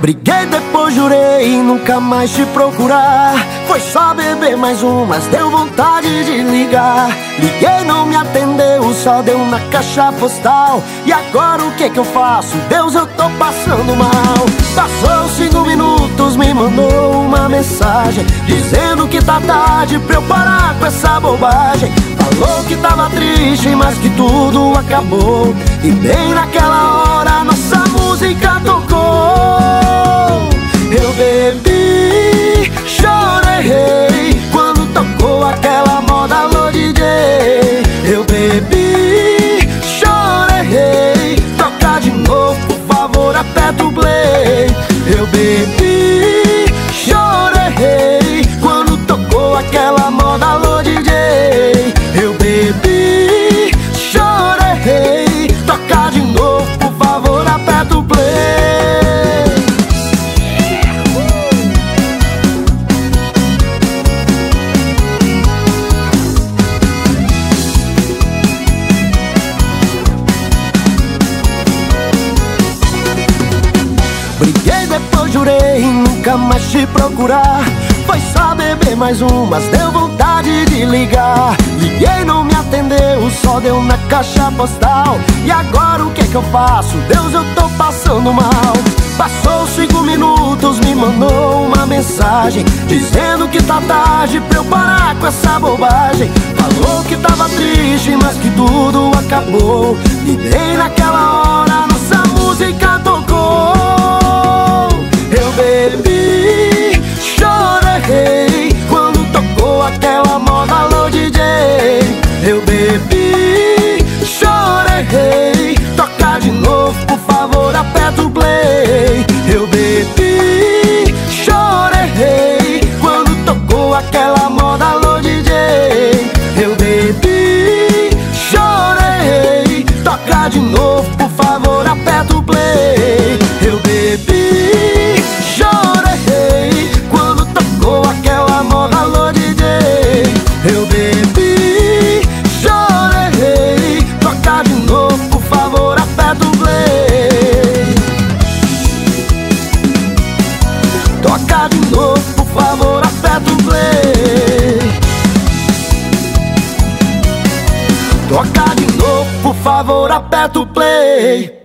Briguei, depois jurei nunca mais te procurar. Foi só beber mais um, mas deu vontade de ligar. Liguei, não me atendeu, só deu na caixa postal. E agora o que que eu faço? Deus, eu tô passando mal. Passou cinco minutos, me mandou uma mensagem Dizendo que tá tarde pra eu parar com essa bobagem. Falou que tava triste, mas que tudo acabou. E bem naquela Eu bebi, chorei. Quando tocou aquela moda Alô DJ Depois jurei nunca mais te procurar. Foi só beber mais um, mas deu vontade de ligar. Liguei, não me atendeu, só deu na caixa postal. E agora o que que eu faço? Deus, eu tô passando mal. Passou cinco minutos, me mandou uma mensagem Dizendo que tá tarde pra eu parar com essa bobagem. Falou que tava triste, mas que tudo acabou. E bem naquela Toca de novo, por favor, aperta o play. Toca de novo, por favor, aperta o play